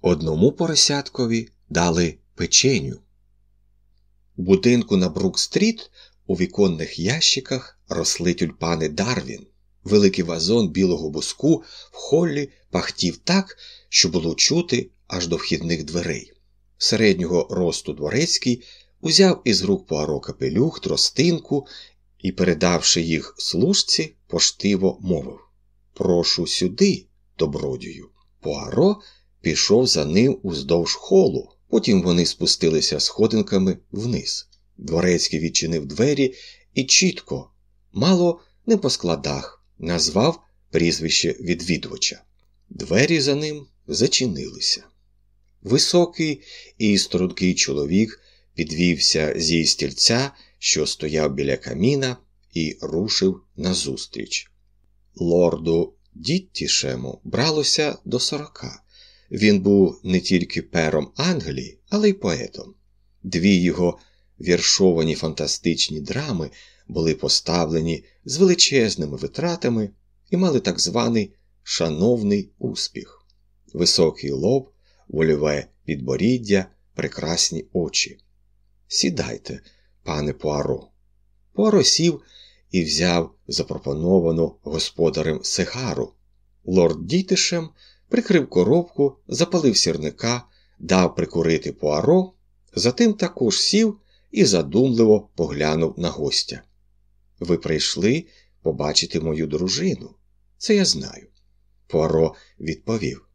Одному поросяткові дали печеню. У будинку на Брук-стріт у віконних ящиках росли тюльпани Дарвін. Великий вазон білого буску в холлі пахтів так, що було чути аж до вхідних дверей. Середнього росту дворецький узяв із рук Пуаро капелюх, тростинку і, передавши їх служці, поштиво мовив Прошу сюди, добродію. Пуаро пішов за ним уздовж холу, потім вони спустилися сходинками вниз. Дворецький відчинив двері і чітко, мало не по складах, назвав прізвище відвідувача. Двері за ним зачинилися. Високий і стрункий чоловік підвівся зі стільця, що стояв біля каміна, і рушив назустріч. Лорду Діттішему бралося до сорока. Він був не тільки пером Англії, але й поетом. Дві його віршовані фантастичні драми були поставлені з величезними витратами і мали так званий шановний успіх, високий лоб, вольове підборіддя, прекрасні очі. Сідайте, пане Пуаро. Пуаро сів і взяв запропоновану господарем сигару. Лорд Дітишем прикрив коробку, запалив сірника, дав прикурити Пуаро, затим також сів і задумливо поглянув на гостя. Ви прийшли побачити мою дружину. Це я знаю. Пуаро відповів.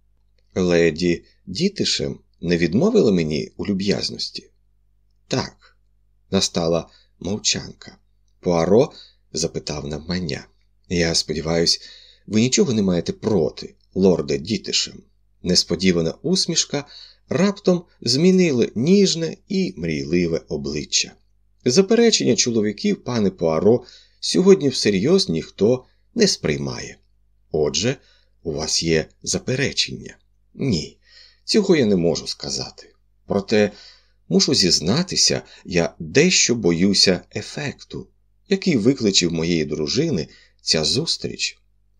Леді Дітишем не відмовила мені у люб'язності? Так, настала мовчанка. Пуаро запитав навмання. Я сподіваюся, ви нічого не маєте проти, лорде Дітишем. Несподівана усмішка раптом змінили ніжне і мрійливе обличчя. Заперечення чоловіків, пане Пуаро, сьогодні всерйоз ніхто не сприймає. Отже, у вас є заперечення? Ні, цього я не можу сказати. Проте мушу зізнатися, я дещо боюся ефекту, який викличе в моєї дружини ця зустріч.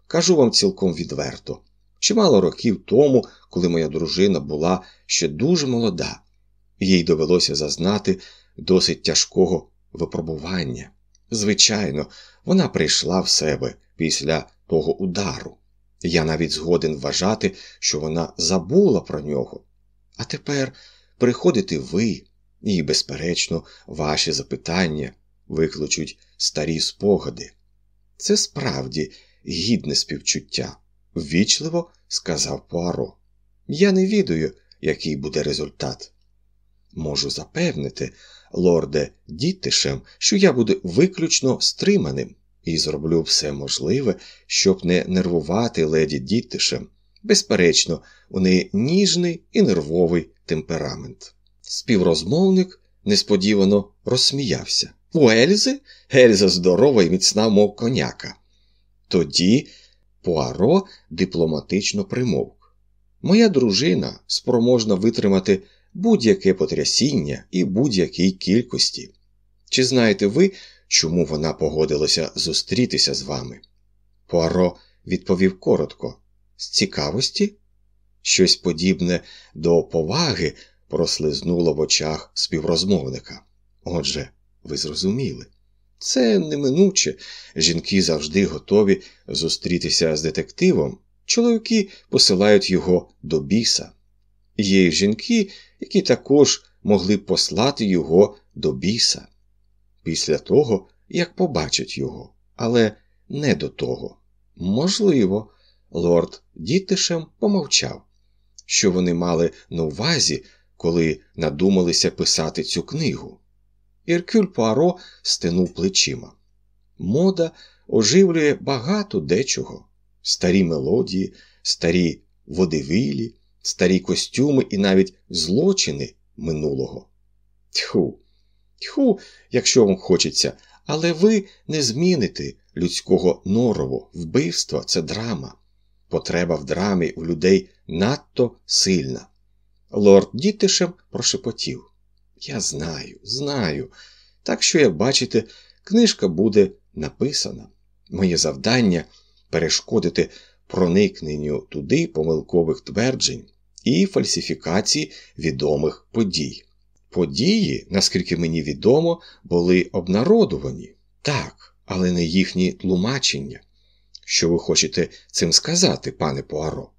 Кажу вам цілком відверто. Чимало років тому, коли моя дружина була ще дуже молода, їй довелося зазнати досить тяжкого випробування. Звичайно, вона прийшла в себе після того удару. Я навіть згоден вважати, що вона забула про нього. А тепер приходите ви, і, безперечно, ваші запитання викличуть старі спогади. Це справді гідне співчуття, ввічливо сказав Пуаро. Я не відаю, який буде результат. Можу запевнити, лорде Діттишем, що я буду виключно стриманим і зроблю все можливе, щоб не нервувати леді Діттишем. Безперечно, у неї ніжний і нервовий темперамент. Співрозмовник несподівано розсміявся. У Ельзи? Ельза здорова і міцна, мов коняка. Тоді Пуаро дипломатично примовк. Моя дружина спроможна витримати будь-яке потрясіння і будь-якій кількості. Чи знаєте ви, чому вона погодилася зустрітися з вами? Пуаро відповів коротко з цікавості? Щось подібне до поваги прослизнуло в очах співрозмовника. Отже, ви зрозуміли. Це неминуче. Жінки завжди готові зустрітися з детективом. Чоловіки посилають його до біса. Є й жінки, які також могли послати його до біса. Після того, як побачать його, але не до того. Можливо, лорд Дітишем помовчав, що вони мали на увазі, коли надумалися писати цю книгу. Іркюль Пуаро стинув плечима. Мода оживлює багато дечого: старі мелодії, старі водивилі, старі костюми і навіть злочини минулого. Тьху, тьху, якщо вам хочеться, але ви не зміните людського норову, вбивство це драма. Потреба в драмі у людей надто сильна. Лорд Дітишем прошепотів. Я знаю, знаю. Так що, як бачите, книжка буде написана. Моє завдання перешкодити проникненню туди помилкових тверджень і фальсифікації відомих подій. Події, наскільки мені відомо, були обнародувані. Так, але не їхні тлумачення. Що ви хочете цим сказати, пане Пуаро?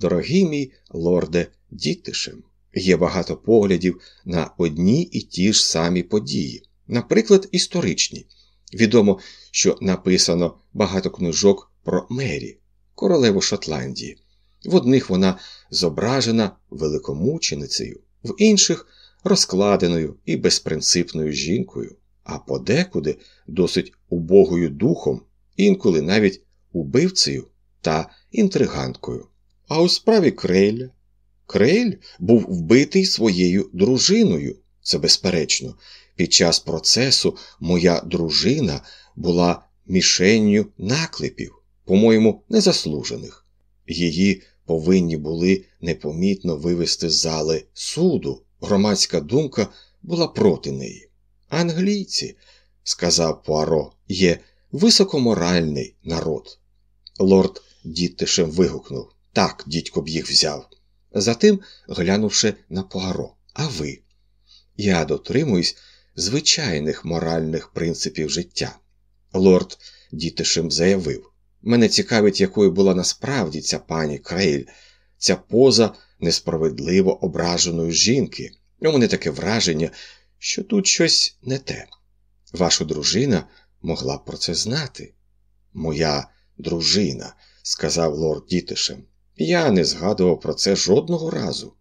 Дорогий мій лорде Дітишем, є багато поглядів на одні і ті ж самі події, наприклад, історичні. Відомо, що написано багато книжок про Мері, королеву Шотландії. В одних вона зображена великомученицею, в інших розкладеною і безпринципною жінкою, а подекуди досить убогою духом, інколи навіть убивцею та інтриганткою. А у справі Крейля Крейль був вбитий своєю дружиною, це безперечно. Під час процесу моя дружина була мішенню наклепів, по-моєму, незаслужених. Її повинні були непомітно вивести з зали суду. Громадська думка була проти неї. Англійці, сказав Пуаро, є високоморальний народ. Лорд діттишем вигукнув так, дідько б їх взяв. Затим, глянувши на Пуаро, а ви? Я дотримуюсь звичайних моральних принципів життя. Лорд дітишем заявив. Мене цікавить, якою була насправді ця пані Крейль, ця поза несправедливо ображеної жінки. У мене таке враження, що тут щось не те. Ваша дружина могла про це знати. Моя дружина, сказав лорд Дітишем. Я не згадував про це жодного разу.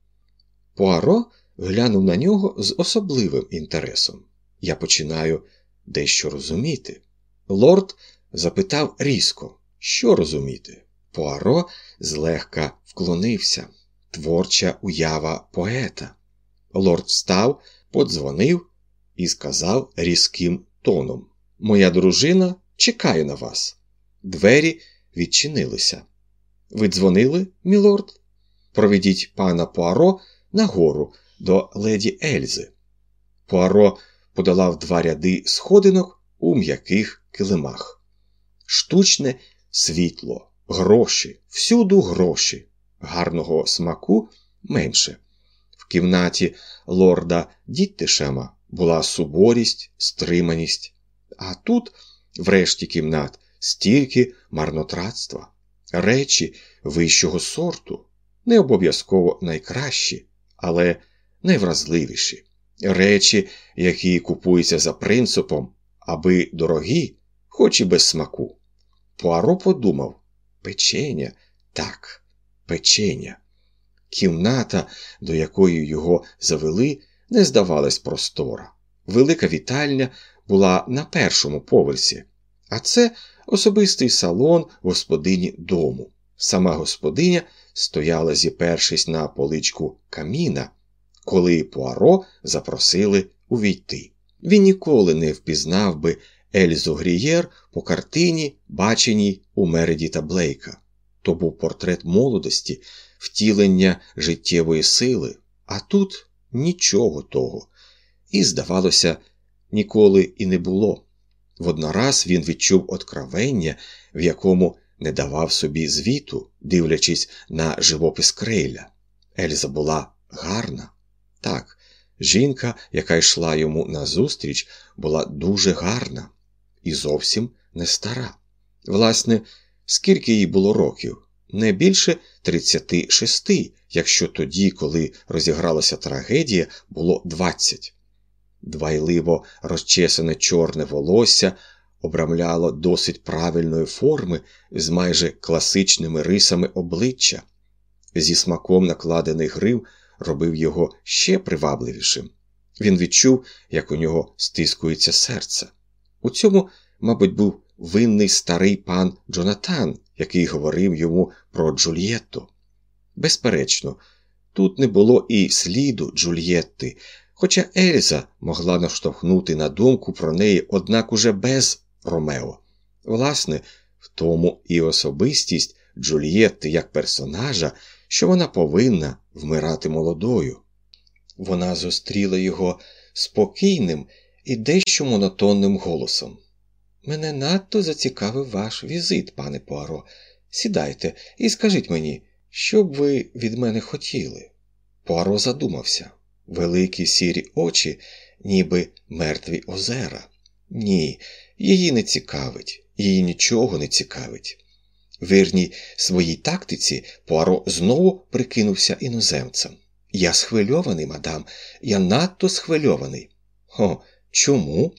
Пуаро глянув на нього з особливим інтересом. Я починаю дещо розуміти. Лорд запитав різко, що розуміти. Пуаро злегка вклонився, творча уява поета. Лорд встав, подзвонив і сказав різким тоном: Моя дружина чекає на вас. Двері відчинилися. Ви дзвонили, мілорд? Проведіть пана Пуаро нагору до леді Ельзи. Пуаро подолав два ряди сходинок у м'яких килимах. Штучне світло, гроші, всюду гроші, гарного смаку менше. В кімнаті лорда Діттишема була суборість, стриманість, а тут, врешті кімнат, стільки марнотратства, речі вищого сорту, не обов'язково найкращі, але найвразливіші, речі, які купуються за принципом, аби дорогі, хоч і без смаку. Пуаро подумав печеня, так, печеня. Кімната, до якої його завели, не здавалась простора. Велика вітальня була на першому поверсі, а це особистий салон господині дому. Сама господиня стояла, зіпершись на поличку каміна, коли Пуаро запросили увійти. Він ніколи не впізнав би Ельзу Грієр по картині, баченій у Мередіта Блейка. То був портрет молодості, втілення життєвої сили, а тут нічого того. І, здавалося, ніколи і не було. Воднораз він відчув откровення, в якому не давав собі звіту, дивлячись на живопис крейля. Ельза була гарна. Так, жінка, яка йшла йому назустріч, була дуже гарна і зовсім не стара. Власне, скільки їй було років? Не більше 36, якщо тоді, коли розігралася трагедія, було 20. Двайливо розчесане чорне волосся обрамляло досить правильної форми з майже класичними рисами обличчя. Зі смаком накладений грив робив його ще привабливішим. Він відчув, як у нього стискується серце. У цьому, мабуть, був винний старий пан Джонатан, який говорив йому про Джульєтту. Безперечно, тут не було і сліду Джульєтти, хоча Ельза могла наштовхнути на думку про неї, однак уже без Ромео. Власне, в тому і особистість Джульєтти як персонажа, що вона повинна вмирати молодою. Вона зустріла його спокійним і дещо монотонним голосом. Мене надто зацікавив ваш візит, пане Пуаро. Сідайте і скажіть мені, Що б ви від мене хотіли? Пуаро задумався великі сірі очі, ніби мертві озера. Ні, її не цікавить, її нічого не цікавить. Вірній своїй тактиці Пуаро знову прикинувся іноземцем. Я схвильований, мадам, я надто схвильований. О, чому?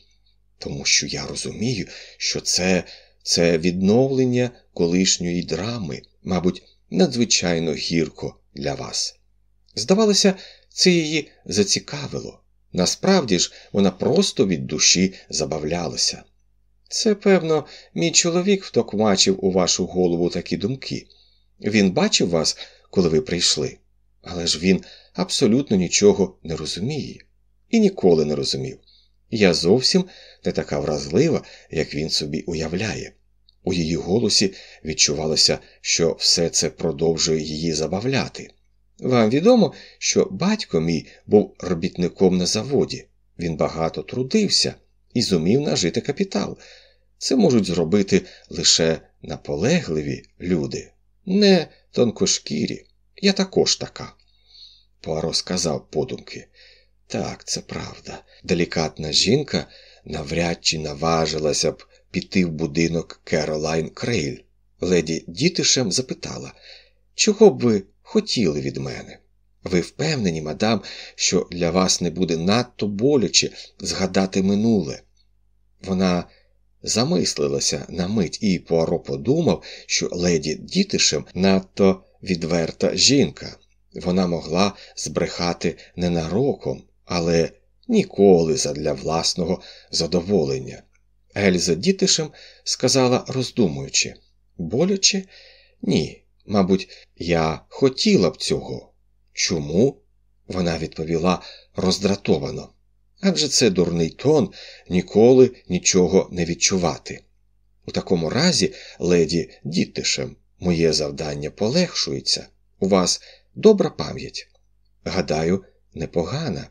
Тому що я розумію, що це це відновлення колишньої драми, мабуть, надзвичайно гірко для вас. Здавалося, це її зацікавило. Насправді ж, вона просто від душі забавлялася. Це, певно, мій чоловік втокмачив у вашу голову такі думки. Він бачив вас, коли ви прийшли, але ж він абсолютно нічого не розуміє і ніколи не розумів. Я зовсім не така вразлива, як він собі уявляє. У її голосі відчувалося, що все це продовжує її забавляти. Вам відомо, що батько мій був робітником на заводі, він багато трудився і зумів нажити капітал. Це можуть зробити лише наполегливі люди, не тонкошкірі. Я також така. Пуаро сказав подумки. Так, це правда. Делікатна жінка навряд чи наважилася б піти в будинок Керолайн Крейль. Леді дітишем запитала, чого б ви хотіли від мене? Ви впевнені, мадам, що для вас не буде надто боляче згадати минуле? Вона замислилася на мить, і Пуаро подумав, що леді дітишем надто відверта жінка. Вона могла збрехати ненароком, але ніколи задля власного задоволення. Ельза дітишем сказала, роздумуючи боляче? Ні, мабуть, я хотіла б цього. Чому? Вона відповіла роздратовано. Адже це дурний тон ніколи нічого не відчувати. У такому разі, леді дітишем, моє завдання полегшується. У вас добра пам'ять. Гадаю, непогана.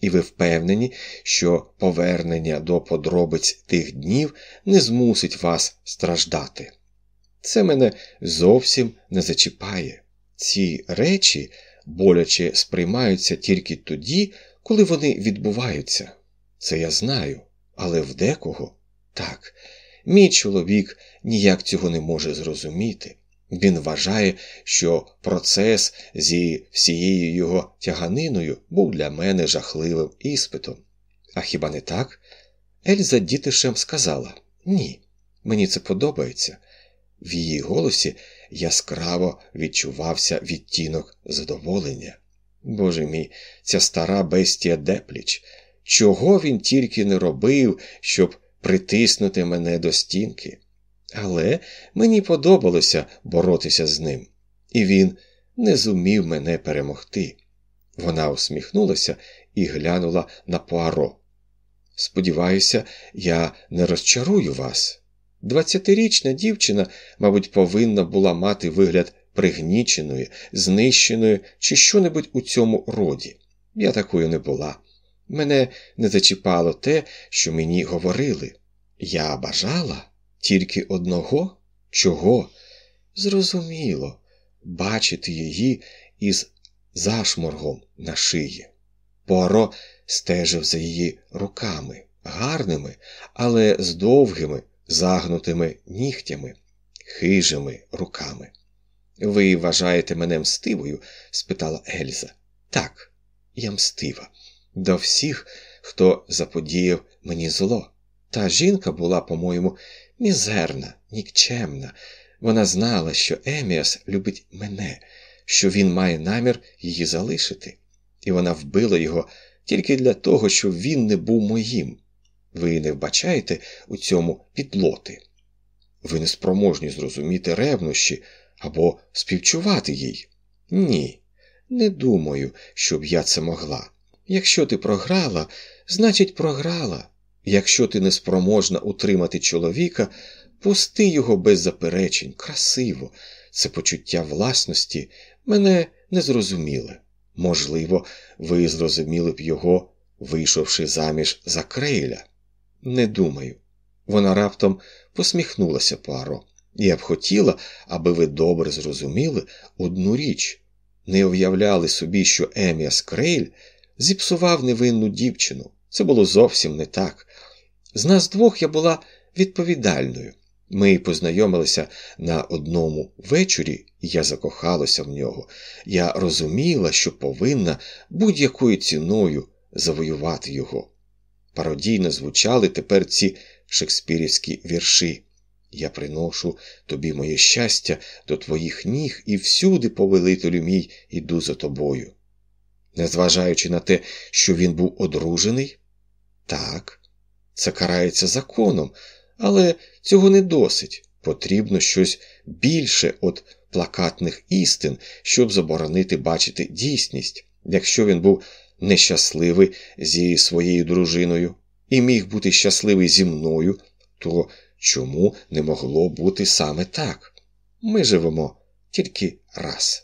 І ви впевнені, що повернення до подробиць тих днів не змусить вас страждати. Це мене зовсім не зачіпає. Ці речі боляче сприймаються тільки тоді, коли вони відбуваються. Це я знаю, але в декого так. Мій чоловік ніяк цього не може зрозуміти. Він вважає, що процес зі всією його тяганиною був для мене жахливим іспитом. А хіба не так? Ельза дітишем сказала ні, мені це подобається. В її голосі яскраво відчувався відтінок задоволення. Боже мій, ця стара бестія депліч. Чого він тільки не робив, щоб притиснути мене до стінки? Але мені подобалося боротися з ним, і він не зумів мене перемогти. Вона усміхнулася і глянула на Пуаро. Сподіваюся, я не розчарую вас. Двадцятирічна дівчина, мабуть, повинна була мати вигляд пригніченої, знищеної чи що-небудь у цьому роді. Я такою не була. Мене не зачіпало те, що мені говорили. Я бажала тільки одного? Чого? Зрозуміло, бачити її із зашморгом на шиї. Поро стежив за її руками, гарними, але з довгими, загнутими нігтями, хижими руками. Ви вважаєте мене мстивою? спитала Ельза. Так, я мстива. До всіх, хто заподіяв мені зло. Та жінка була, по-моєму, мізерна, нікчемна. Вона знала, що Еміас любить мене, що він має намір її залишити, і вона вбила його тільки для того, щоб він не був моїм. Ви не вбачаєте у цьому підлоти. Ви не спроможні зрозуміти ревнощі або співчувати їй. Ні, не думаю, щоб я це могла. Якщо ти програла, значить програла. Якщо ти не спроможна утримати чоловіка, пусти його без заперечень, красиво, це почуття власності мене не зрозуміле. Можливо, ви зрозуміли б його, вийшовши заміж за крейля. Не думаю. Вона раптом посміхнулася Пуаро. Я б хотіла, аби ви добре зрозуміли одну річ не уявляли собі, що Еміас Крейль зіпсував невинну дівчину. Це було зовсім не так. З нас двох я була відповідальною. Ми познайомилися на одному вечорі, і я закохалася в нього. Я розуміла, що повинна будь-якою ціною завоювати його. Пародійно звучали тепер ці шекспірівські вірші. Я приношу тобі моє щастя до твоїх ніг і всюди, повелителю мій, іду за тобою. Незважаючи на те, що він був одружений, так, це карається законом, але цього не досить. Потрібно щось більше від плакатних істин, щоб заборонити бачити дійсність, якщо він був нещасливий зі своєю дружиною і міг бути щасливий зі мною, то чому не могло бути саме так? Ми живемо тільки раз.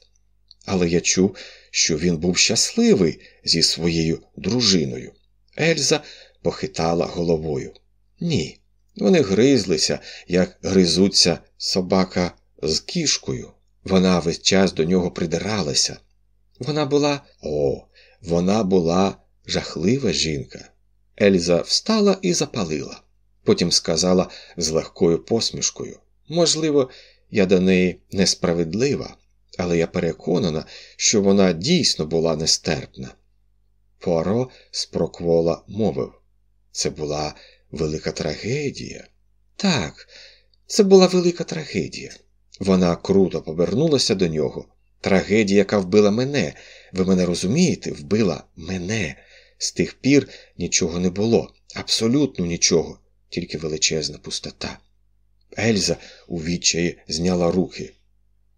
Але я чув, що він був щасливий зі своєю дружиною. Ельза похитала головою. Ні, вони гризлися, як гризуться собака з кішкою. Вона весь час до нього придиралася. Вона була о, вона була жахлива жінка. Ельза встала і запалила. Потім сказала з легкою посмішкою можливо, я до неї несправедлива, але я переконана, що вона дійсно була нестерпна. Пуаро спроквола мовив це була велика трагедія. Так, це була велика трагедія. Вона круто повернулася до нього. Трагедія, яка вбила мене. Ви мене розумієте, вбила мене. З тих пір нічого не було, абсолютно нічого, тільки величезна пустота. Ельза у відчаї зняла руки.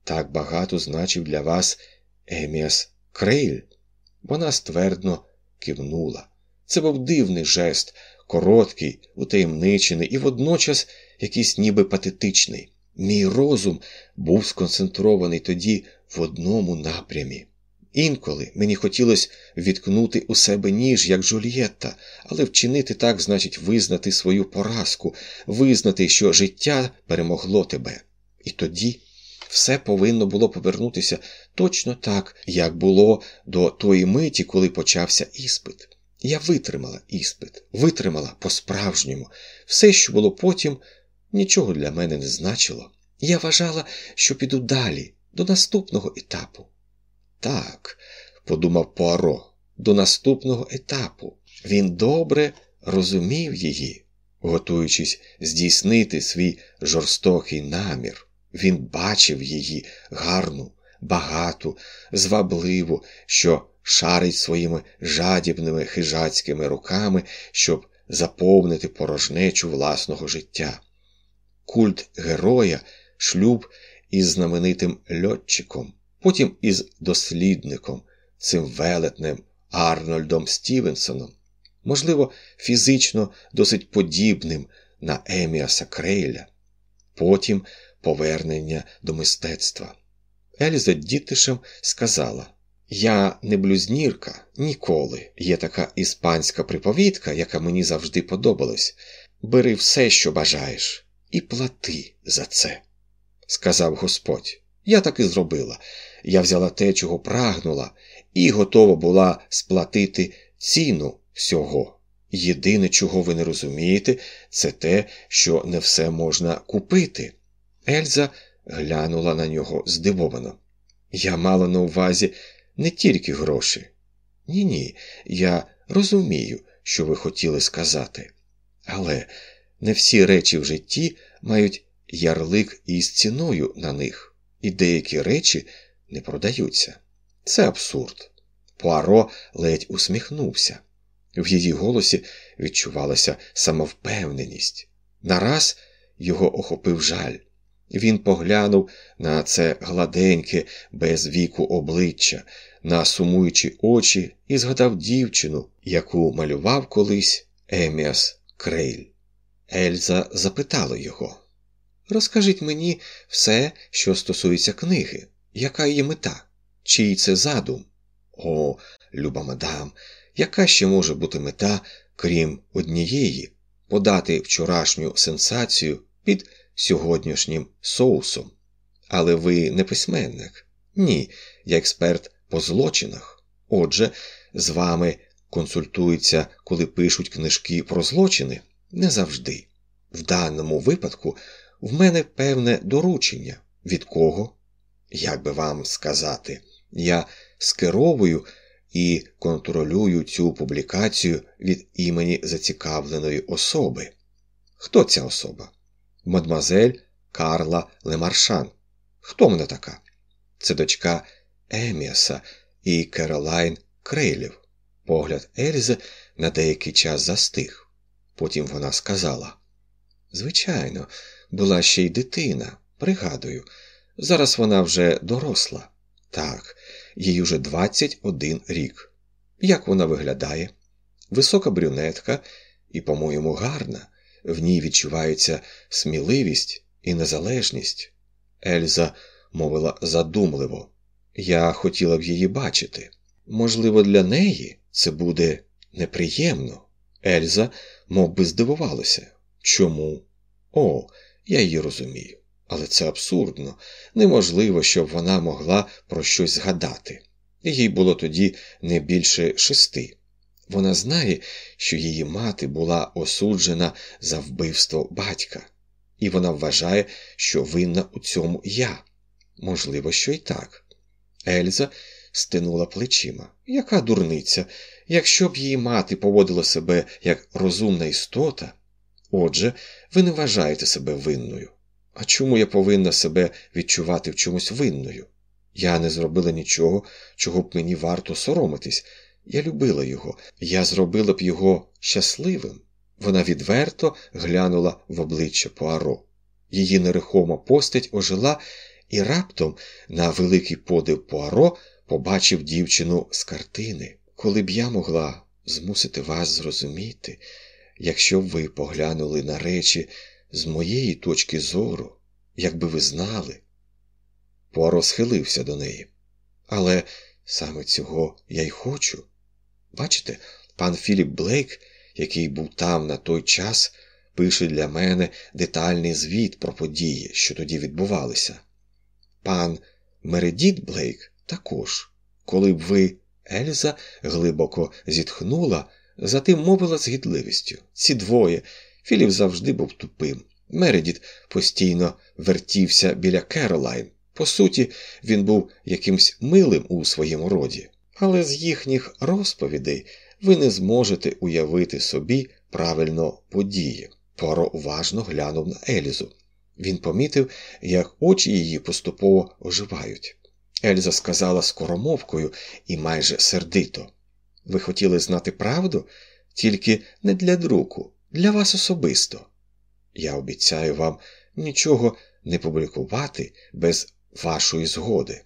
Так багато значив для вас Еміас Крейль. Вона ствердно кивнула. Це був дивний жест, короткий, утаємничений і водночас якийсь ніби патетичний. Мій розум був сконцентрований тоді в одному напрямі. Інколи мені хотілося відкнути у себе ніж, як Джульєтта, але вчинити так значить визнати свою поразку, визнати, що життя перемогло тебе. І тоді все повинно було повернутися точно так, як було до тої миті, коли почався іспит. Я витримала іспит, витримала по-справжньому. Все, що було потім, нічого для мене не значило. Я вважала, що піду далі, до наступного етапу. Так, подумав Пуаро, до наступного етапу. Він добре розумів її, готуючись здійснити свій жорстокий намір. Він бачив її гарну, багату, звабливу, що шарить своїми жадібними хижацькими руками, щоб заповнити порожнечу власного життя. Культ героя, шлюб із знаменитим льотчиком, потім із дослідником, цим велетнем Арнольдом Стівенсоном, можливо, фізично досить подібним на Еміаса Крейля, потім повернення до мистецтва. Ельза дітишем сказала Я не блюзнірка ніколи. Є така іспанська приповідка, яка мені завжди подобалась. Бери все, що бажаєш, і плати за це, сказав Господь. Я так і зробила. Я взяла те, чого прагнула, і готова була сплатити ціну всього. Єдине, чого ви не розумієте, це те, що не все можна купити. Ельза глянула на нього здивовано. Я мала на увазі не тільки гроші. Ні, ні, я розумію, що ви хотіли сказати. Але не всі речі в житті мають ярлик із ціною на них, і деякі речі не продаються. Це абсурд. Пуаро ледь усміхнувся. В її голосі відчувалася самовпевненість. Нараз його охопив жаль. Він поглянув на це гладеньке, без віку обличчя, на сумуючі очі і згадав дівчину, яку малював колись Еміас Крейль. Ельза запитала його Розкажіть мені все, що стосується книги, яка її мета, чий це задум? О, люба мадам, яка ще може бути мета, крім однієї, подати вчорашню сенсацію під сьогоднішнім соусом. Але ви не письменник. Ні, я експерт по злочинах. Отже, з вами консультуються, коли пишуть книжки про злочини? Не завжди. В даному випадку в мене певне доручення. Від кого? Як би вам сказати, я скеровую і контролюю цю публікацію від імені зацікавленої особи. Хто ця особа? Мадмазель Карла Лемаршан. Хто вона така? Це дочка Еміаса і Керолайн Крейлів. Погляд Ельзи на деякий час застиг. Потім вона сказала: Звичайно, була ще й дитина, пригадую, зараз вона вже доросла. Так, їй уже 21 рік. Як вона виглядає? Висока брюнетка і, по-моєму, гарна. В ній відчувається сміливість і незалежність. Ельза мовила задумливо. Я хотіла б її бачити. Можливо, для неї це буде неприємно. Ельза мов би, здивувалася. Чому? О, я її розумію. Але це абсурдно. Неможливо, щоб вона могла про щось згадати. Їй було тоді не більше шести. Вона знає, що її мати була осуджена за вбивство батька, і вона вважає, що винна у цьому я. Можливо, що й так. Ельза стинула плечима. Яка дурниця? Якщо б її мати поводила себе як розумна істота, отже, ви не вважаєте себе винною. А чому я повинна себе відчувати в чомусь винною? Я не зробила нічого, чого б мені варто соромитись. Я любила його, я зробила б його щасливим. Вона відверто глянула в обличчя Пуаро. Її нерухома постать ожила, і раптом, на великий подив Пуаро, побачив дівчину з картини. Коли б я могла змусити вас зрозуміти, якщо б ви поглянули на речі з моєї точки зору, якби ви знали. Пуаро схилився до неї. Але саме цього я й хочу. Бачите, пан Філіп Блейк, який був там на той час, пише для мене детальний звіт про події, що тоді відбувалися. Пан Мередіт Блейк також, коли б ви, Ельза, глибоко зітхнула, затим мовила з гідливістю. Ці двоє. Філіп завжди був тупим. Мередіт постійно вертівся біля Керолайн. По суті, він був якимсь милим у своєму роді, але з їхніх розповідей ви не зможете уявити собі правильно події. Поро уважно глянув на Елізу. Він помітив, як очі її поступово оживають. Ельза сказала скоромовкою і майже сердито. Ви хотіли знати правду, тільки не для друку, для вас особисто. Я обіцяю вам нічого не публікувати без вашої згоди.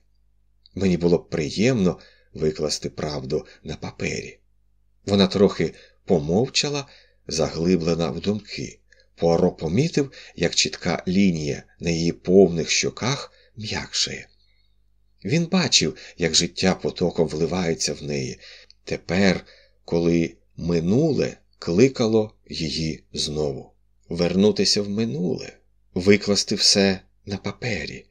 Мені було б приємно викласти правду на папері. Вона трохи помовчала, заглиблена в думки. Пуаро помітив, як чітка лінія на її повних щоках м'якшає. Він бачив, як життя потоком вливається в неї, тепер, коли минуле кликало її знову. Вернутися в минуле, викласти все на папері.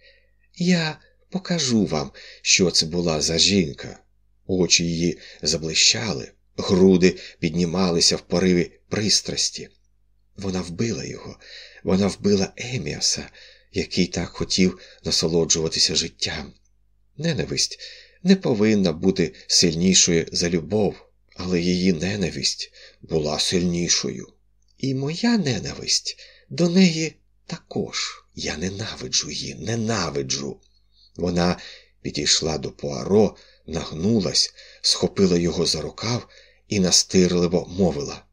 Я покажу вам, що це була за жінка. Очі її заблищали, груди піднімалися в пориві пристрасті. Вона вбила його, вона вбила Еміаса, який так хотів насолоджуватися життям. Ненависть не повинна бути сильнішою за любов, але її ненависть була сильнішою. І моя ненависть до неї також. Я ненавиджу її, ненавиджу. Вона підійшла до Пуаро, нагнулась, схопила його за рукав і настирливо мовила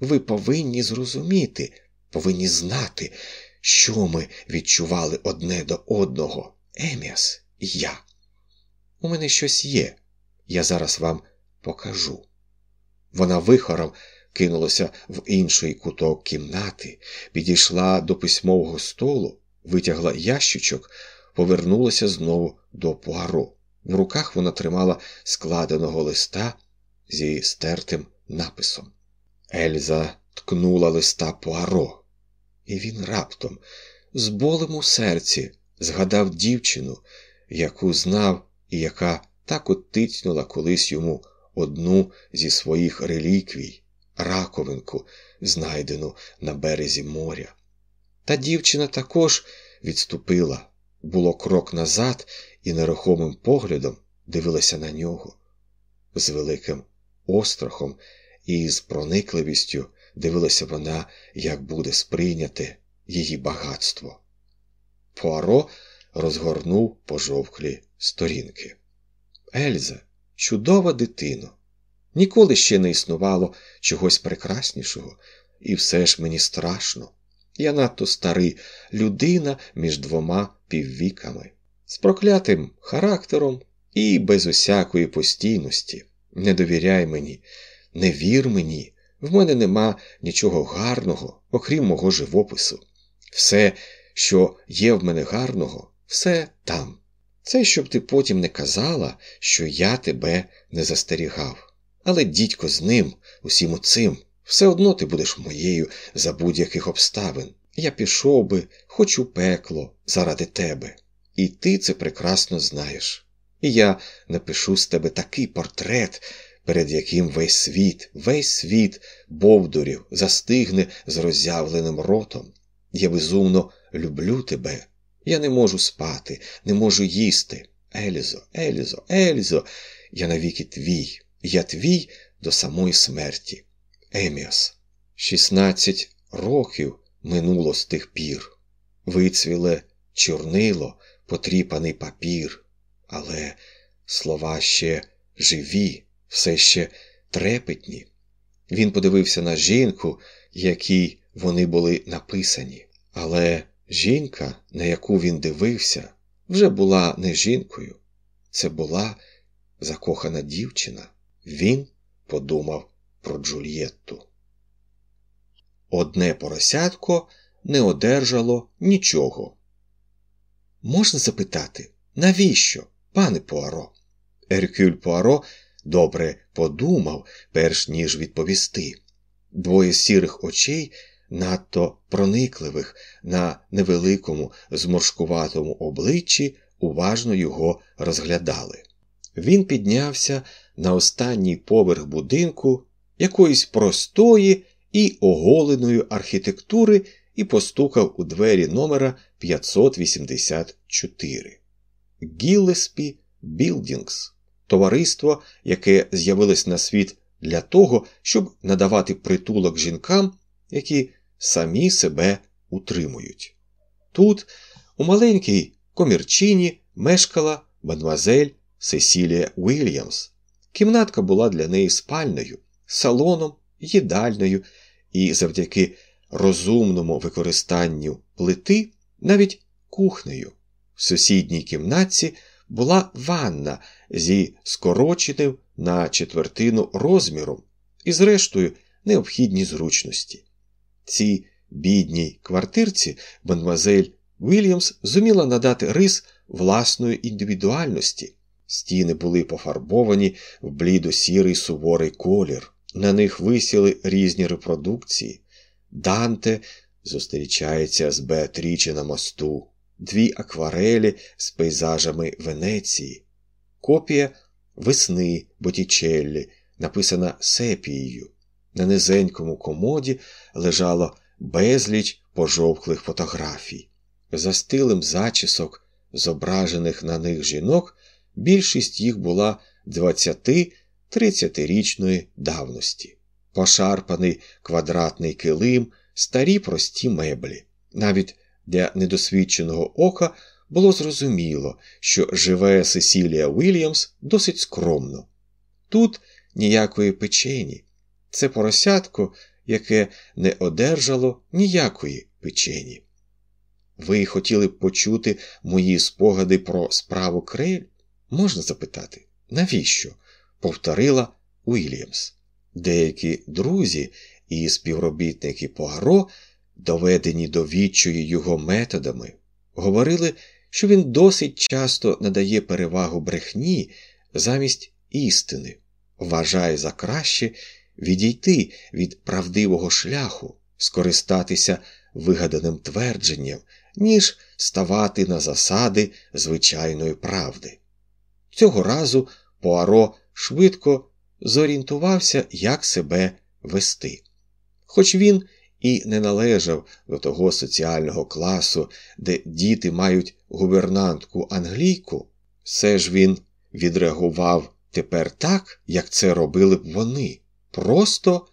Ви повинні зрозуміти, повинні знати, що ми відчували одне до одного. Еміас і я. У мене щось є, я зараз вам покажу. Вона вихором кинулася в інший куток кімнати, підійшла до письмового столу, витягла ящичок, повернулася знову до Пуаро. В руках вона тримала складеного листа зі стертим написом. Ельза ткнула листа Пуаро, і він раптом з болем у серці згадав дівчину, яку знав і яка так оттицнула колись йому одну зі своїх реліквій, раковинку, знайдену на березі моря. Та дівчина також відступила, було крок назад і нерухомим поглядом дивилася на нього. З великим острахом і з проникливістю дивилася вона, як буде сприйняте її багатство. Пуаро розгорнув пожовклі сторінки. Ельза, чудова дитино. Ніколи ще не існувало чогось прекраснішого, і все ж мені страшно. Я надто старий людина між двома піввіками, з проклятим характером і без усякої постійності. Не довіряй мені, не вір мені, в мене нема нічого гарного, окрім мого живопису. Все, що є в мене гарного, все там. Це щоб ти потім не казала, що я тебе не застерігав. Але, дідько, з ним, усім оцим, все одно ти будеш моєю за будь-яких обставин. Я пішов би, хоч у пекло, заради тебе. І ти це прекрасно знаєш. І я напишу з тебе такий портрет, перед яким весь світ, весь світ бовдурів застигне з роззявленим ротом. Я безумно люблю тебе. Я не можу спати, не можу їсти. Ельзо, Ельзо, Ельзо, я навіки твій, я твій до самої смерті. Еміас, шістнадцять років минуло з тих пір. Вицвіле чорнило, потріпаний папір, але слова ще живі, все ще трепетні. Він подивився на жінку, якій вони були написані, але жінка, на яку він дивився, вже була не жінкою, це була закохана дівчина. Він подумав про Джульєтту. Одне поросятко не одержало нічого. Можна запитати, навіщо, пане Пуаро? Еркюль Пуаро добре подумав, перш ніж відповісти. Двоє сірих очей, надто проникливих на невеликому зморшкуватому обличчі, уважно його розглядали. Він піднявся на останній поверх будинку якоїсь простої і оголеної архітектури і постукав у двері номера 584. Гіллеспі Білдінгс товариство, яке з'явилось на світ для того, щоб надавати притулок жінкам, які самі себе утримують. Тут, у маленькій комірчині, мешкала мадмазель Сесілія Уільямс. Кімнатка була для неї спальною, салоном, їдальною і завдяки розумному використанню плити навіть кухнею. В сусідній кімнатці була ванна зі скороченим на четвертину розміром і, зрештою, необхідні зручності. Цій бідній квартирці мадемуазель Вільямс зуміла надати рис власної індивідуальності. Стіни були пофарбовані в блідо-сірий суворий колір, на них висіли різні репродукції. Данте зустрічається з Беатрічі на мосту, дві акварелі з пейзажами Венеції, копія весни Боттічеллі, написана сепією. На низенькому комоді лежало безліч пожовклих фотографій. За стилем зачісок, зображених на них жінок, більшість їх була 20-30-річної давності, пошарпаний квадратний килим, старі прості меблі. Навіть для недосвідченого ока було зрозуміло, що живе Сесілія Уільямс досить скромно. Тут ніякої печені. Це поросятко, яке не одержало ніякої печені. Ви хотіли б почути мої спогади про справу Крель? Можна запитати, навіщо? повторила Уільямс. Деякі друзі і співробітники Пуаро, доведені до відчої його методами, говорили, що він досить часто надає перевагу брехні замість істини, вважає за краще відійти від правдивого шляху, скористатися вигаданим твердженням, ніж ставати на засади звичайної правди. Цього разу Пуаро швидко зорієнтувався, як себе вести. Хоч він і не належав до того соціального класу, де діти мають гувернантку англійку, все ж він відреагував тепер так, як це робили б вони, просто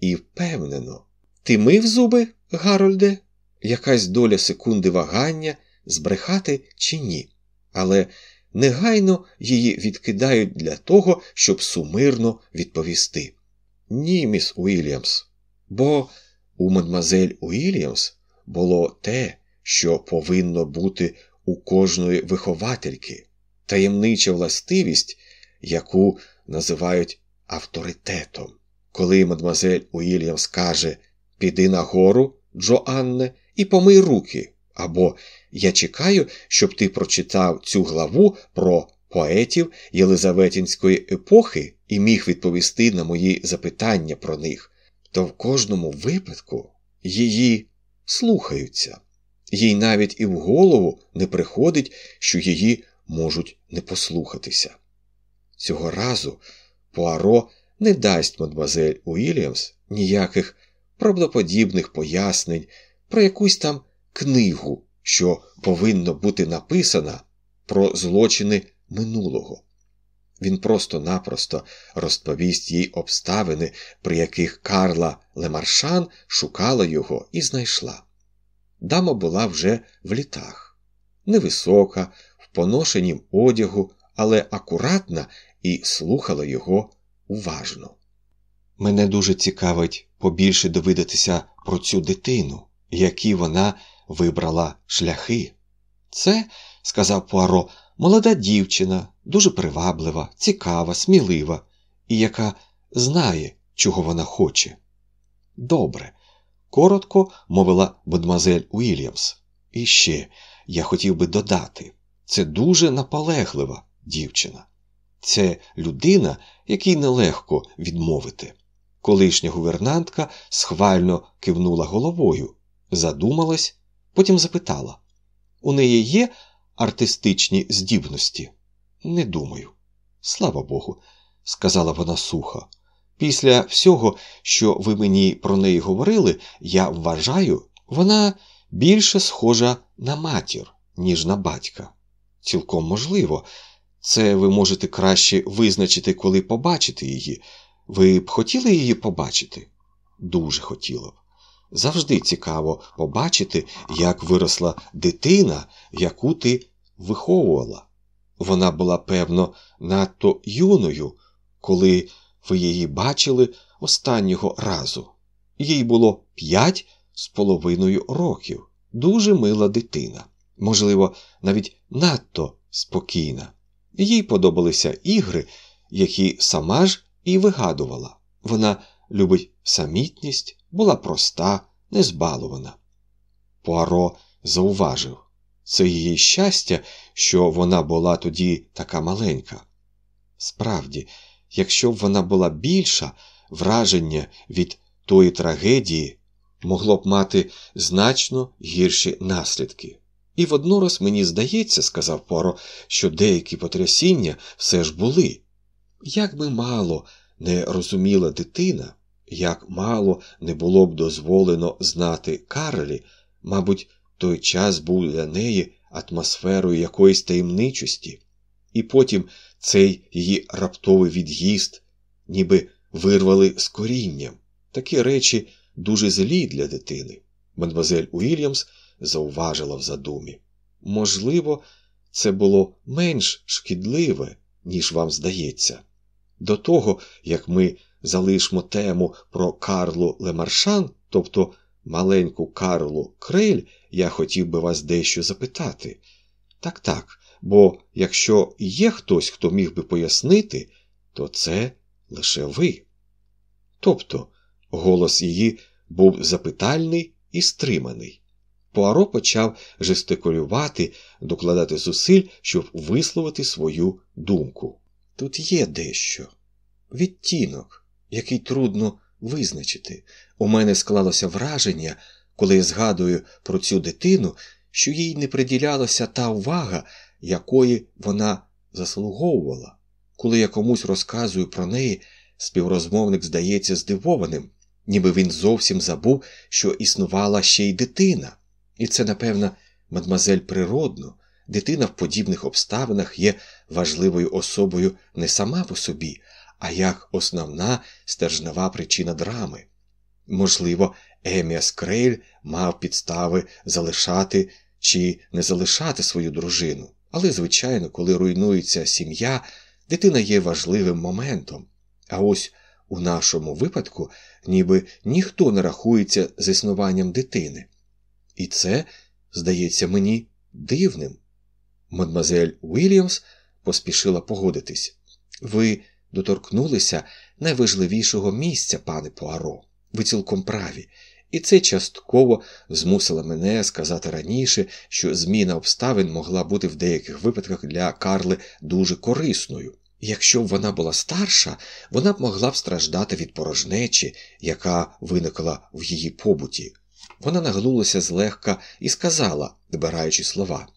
і впевнено. Ти мив зуби, Гарольде? Якась доля секунди вагання збрехати чи ні, але негайно її відкидають для того, щоб сумирно відповісти. Ні, міс Уільямс, бо у мадмазель Уільямс було те, що повинно бути у кожної виховательки, таємнича властивість, яку називають авторитетом. Коли мадмазель Уільямс каже Піди нагору, Джоанне, і помий руки, або Я чекаю, щоб ти прочитав цю главу про поетів Єлизаветінської епохи і міг відповісти на мої запитання про них, то в кожному випадку її слухаються, їй навіть і в голову не приходить, що її можуть не послухатися. Цього разу Пуаро не дасть мадмазель Уільямс ніяких правдоподібних пояснень про якусь там книгу, що повинно бути написана про злочини минулого. Він просто-напросто розповість їй обставини, при яких Карла Лемаршан шукала його і знайшла. Дама була вже в літах, невисока, в поношенім одягу, але акуратна і слухала його уважно. Мене дуже цікавить побільше довидатися про цю дитину, які вона вибрала шляхи. Це, сказав Пуаро, молода дівчина, дуже приваблива, цікава, смілива, і яка знає, чого вона хоче. Добре, коротко мовила мадмазель Уільямс. І ще я хотів би додати це дуже наполеглива дівчина. Це людина, якій нелегко відмовити. Колишня гувернантка схвально кивнула головою, задумалась, потім запитала: У неї є артистичні здібності? Не думаю. Слава Богу, сказала вона сухо. Після всього, що ви мені про неї говорили, я вважаю, вона більше схожа на матір, ніж на батька. Цілком можливо, це ви можете краще визначити, коли побачите її. Ви б хотіли її побачити? Дуже хотіла б. Завжди цікаво побачити, як виросла дитина, яку ти виховувала. Вона була, певно, надто юною, коли ви її бачили останнього разу. Їй було п'ять з половиною років. Дуже мила дитина, можливо, навіть надто спокійна. Їй подобалися ігри, які сама ж і вигадувала. Вона любить самітність, була проста, незбалована. Пуаро зауважив це її щастя, що вона була тоді така маленька. Справді, якщо б вона була більша, враження від тої трагедії могло б мати значно гірші наслідки. І воднораз мені здається, сказав Поро, що деякі потрясіння все ж були. Як би мало не розуміла дитина, як мало не було б дозволено знати Карлі, мабуть, той час був для неї атмосферою якоїсь таємничості, і потім цей її раптовий від'їзд, ніби вирвали з корінням. Такі речі дуже злі для дитини. Мадвазель Уільямс зауважила в задумі. Можливо, це було менш шкідливе, ніж вам здається. До того, як ми залишимо тему про Карлу Лемаршан, тобто маленьку Карлу Крель, я хотів би вас дещо запитати. Так, так, бо якщо є хтось, хто міг би пояснити, то це лише ви. Тобто, голос її був запитальний і стриманий. Пуаро почав жестикулювати, докладати зусиль, щоб висловити свою думку. Тут є дещо відтінок, який трудно визначити. У мене склалося враження, коли я згадую про цю дитину, що їй не приділялася та увага, якої вона заслуговувала. Коли я комусь розказую про неї, співрозмовник здається здивованим, ніби він зовсім забув, що існувала ще й дитина. І це, напевно, мадмазель природно, дитина в подібних обставинах є важливою особою не сама по собі, а як основна стержнева причина драми. Можливо, Еміас Крейль мав підстави залишати чи не залишати свою дружину, але, звичайно, коли руйнується сім'я, дитина є важливим моментом. А ось у нашому випадку ніби ніхто не рахується з існуванням дитини. І це, здається мені, дивним. Мадмазель Уільямс поспішила погодитись. Ви доторкнулися найважливішого місця, пане Пуаро. Ви цілком праві, і це частково змусило мене сказати раніше, що зміна обставин могла бути в деяких випадках для Карли дуже корисною. Якщо б вона була старша, вона б могла б страждати від порожнечі, яка виникла в її побуті. Вона нагнулася злегка і сказала, добираючи слова.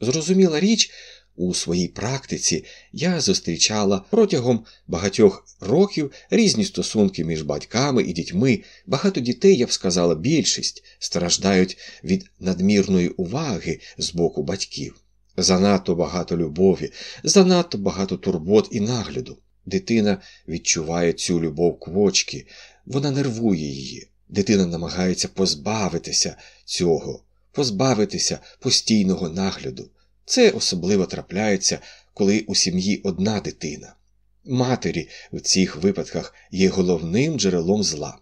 Зрозуміла річ, у своїй практиці я зустрічала протягом багатьох років різні стосунки між батьками і дітьми. Багато дітей, я б сказала, більшість страждають від надмірної уваги з боку батьків. Занадто багато любові, занадто багато турбот і нагляду. Дитина відчуває цю любов квочки, вона нервує її. Дитина намагається позбавитися цього, позбавитися постійного нагляду. Це особливо трапляється, коли у сім'ї одна дитина. Матері в цих випадках є головним джерелом зла.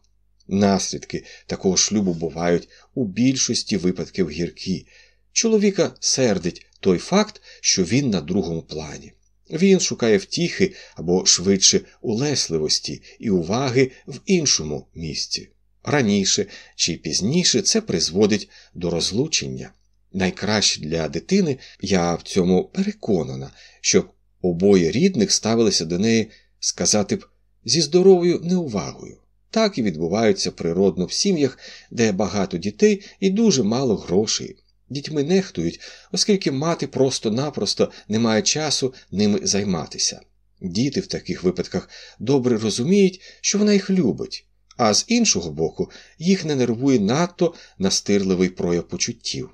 Наслідки такого шлюбу бувають у більшості випадків гіркі. Чоловіка сердить той факт, що він на другому плані. Він шукає втіхи або швидше улесливості і уваги в іншому місці. Раніше чи пізніше це призводить до розлучення. Найкраще для дитини, я в цьому переконана, щоб обоє рідних ставилися до неї, сказати б, зі здоровою неувагою. Так і відбуваються природно в сім'ях, де багато дітей і дуже мало грошей. Дітьми нехтують, оскільки мати просто-напросто не має часу ними займатися. Діти в таких випадках добре розуміють, що вона їх любить, а з іншого боку, їх не нервує надто настирливий прояв почуттів.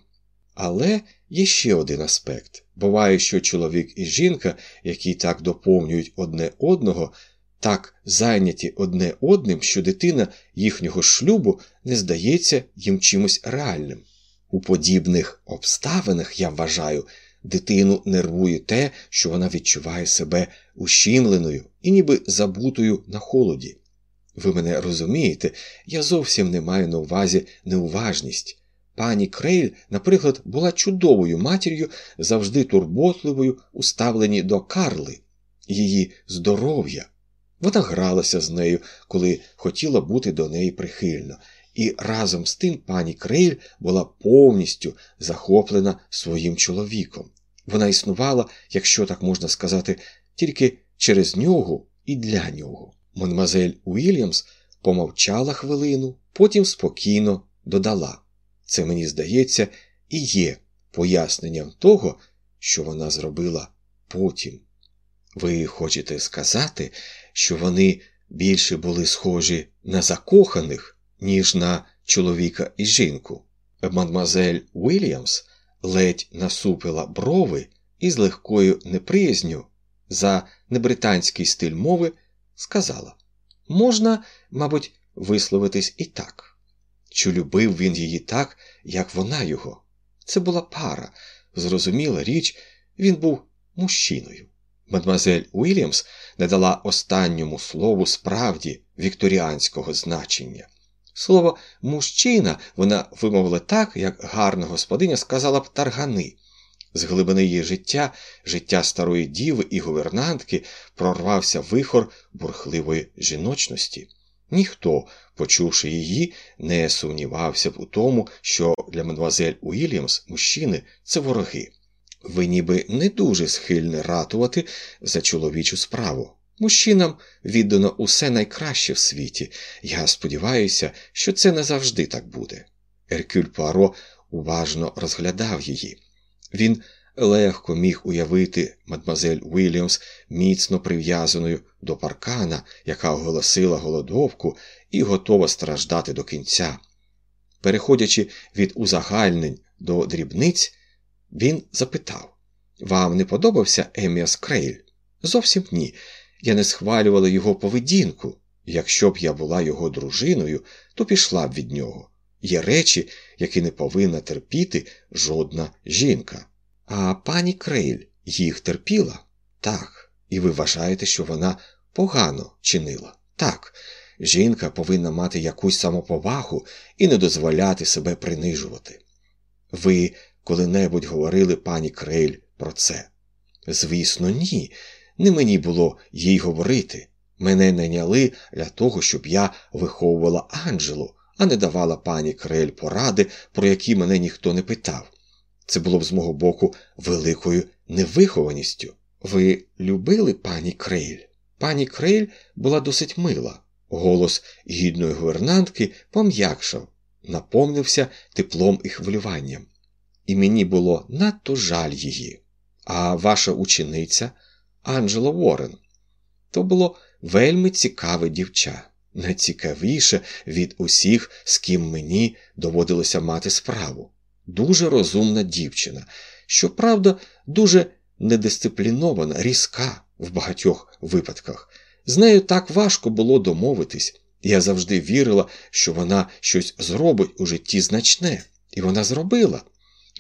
Але є ще один аспект буває, що чоловік і жінка, які так доповнюють одне одного, так зайняті одне одним, що дитина їхнього шлюбу не здається їм чимось реальним. У подібних обставинах, я вважаю, дитину нервує те, що вона відчуває себе ущімленою і ніби забутою на холоді. Ви мене розумієте, я зовсім не маю на увазі неуважність. Пані Крейль, наприклад, була чудовою матір'ю, завжди турботливою у ставленні до Карли, її здоров'я. Вона гралася з нею, коли хотіла бути до неї прихильно, і разом з тим пані Крейль була повністю захоплена своїм чоловіком. Вона існувала, якщо так можна сказати, тільки через нього і для нього. Монмазель Уільямс помовчала хвилину, потім спокійно додала. Це, мені здається, і є поясненням того, що вона зробила потім. Ви хочете сказати, що вони більше були схожі на закоханих, ніж на чоловіка і жінку? Мадмазель Уільямс ледь насупила брови і з легкою неприязню за небританський стиль мови сказала: можна, мабуть, висловитись і так. Чи любив він її так, як вона його? Це була пара, зрозуміла річ, він був мужчиною. Мадмазель Уільямс не дала останньому слову справді вікторіанського значення. Слово мужчина вона вимовила так, як гарна господиня сказала б таргани. З глибини її життя, життя старої діви і гувернантки, прорвався вихор бурхливої жіночності. Ніхто, почувши її, не сумнівався б у тому, що для мадвазель Уільямс мужчини це вороги. Ви ніби не дуже схильні ратувати за чоловічу справу. Мужчинам віддано усе найкраще в світі. Я сподіваюся, що це не завжди так буде. Еркюль Пуаро уважно розглядав її. Він легко міг уявити мадмазель Уільямс міцно прив'язаною до паркана, яка оголосила голодовку і готова страждати до кінця. Переходячи від узагальнень до дрібниць, він запитав Вам не подобався Еміас Крейль? Зовсім ні. Я не схвалювала його поведінку. Якщо б я була його дружиною, то пішла б від нього. Є речі, які не повинна терпіти жодна жінка. А пані Крейль їх терпіла? Так. І ви вважаєте, що вона погано чинила? Так. Жінка повинна мати якусь самоповагу і не дозволяти себе принижувати. Ви коли-небудь говорили пані Крейль про це? Звісно, ні. Не мені було їй говорити. Мене найняли для того, щоб я виховувала Анджелу, а не давала пані Крейль поради, про які мене ніхто не питав. Це було б з мого боку великою невихованістю. Ви любили пані Крейль? Пані Крейль була досить мила. Голос гідної гувернантки пом'якшав, наповнився теплом і хвилюванням. І мені було надто жаль її. А ваша учениця Анджела Уоррен. То було вельми цікаве дівча, найцікавіше від усіх, з ким мені доводилося мати справу. Дуже розумна дівчина, щоправда, дуже недисциплінована, різка в багатьох випадках. З нею так важко було домовитись. Я завжди вірила, що вона щось зробить у житті значне, і вона зробила.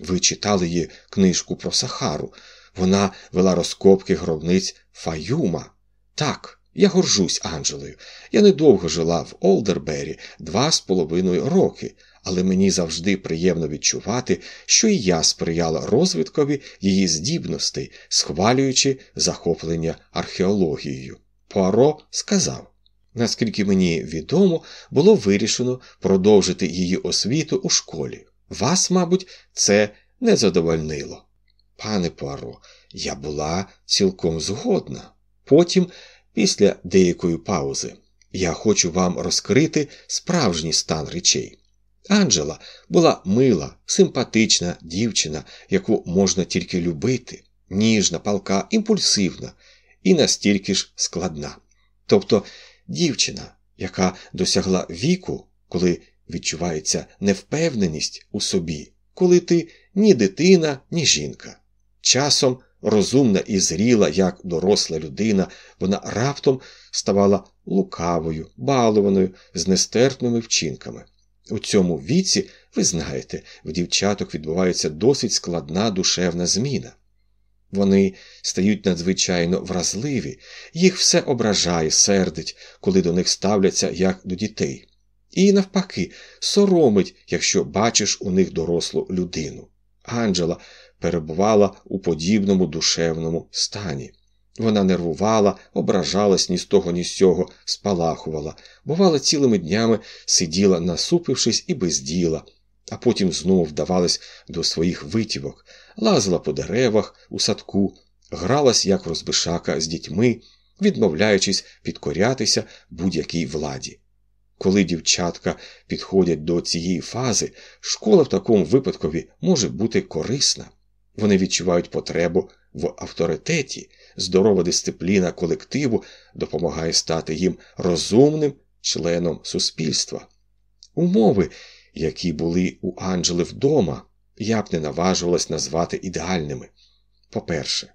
Ви читали її книжку про Сахару. Вона вела розкопки гробниць Фаюма. Так, я горжусь Анджелою. Я недовго жила в Олдербері два з половиною роки, але мені завжди приємно відчувати, що і я сприяла розвиткові її здібностей, схвалюючи захоплення археологією. Пуаро сказав. Наскільки мені відомо, було вирішено продовжити її освіту у школі. Вас, мабуть, це не задовольнило. Пане Пуаро, я була цілком згодна. Потім, після деякої паузи, я хочу вам розкрити справжній стан речей. Анджела була мила, симпатична дівчина, яку можна тільки любити, ніжна, палка, імпульсивна і настільки ж складна. Тобто дівчина, яка досягла віку, коли відчувається невпевненість у собі, коли ти ні дитина, ні жінка. Часом розумна і зріла, як доросла людина, вона раптом ставала лукавою, балованою, з нестерпними вчинками. У цьому віці, ви знаєте, в дівчаток відбувається досить складна душевна зміна. Вони стають надзвичайно вразливі, їх все ображає, сердить, коли до них ставляться як до дітей. І, навпаки, соромить, якщо бачиш у них дорослу людину. Анджела перебувала у подібному душевному стані. Вона нервувала, ображалась ні з того, ні з цього, спалахувала, бувала, цілими днями сиділа, насупившись і без діла, а потім знову вдавалась до своїх витівок, лазила по деревах у садку, гралась, як розбишака з дітьми, відмовляючись підкорятися будь-якій владі. Коли дівчатка підходять до цієї фази, школа в такому випадкові може бути корисна. Вони відчувають потребу в авторитеті, здорова дисципліна колективу допомагає стати їм розумним членом суспільства. Умови, які були у Анджели вдома, я б не наважувалась назвати ідеальними. По-перше,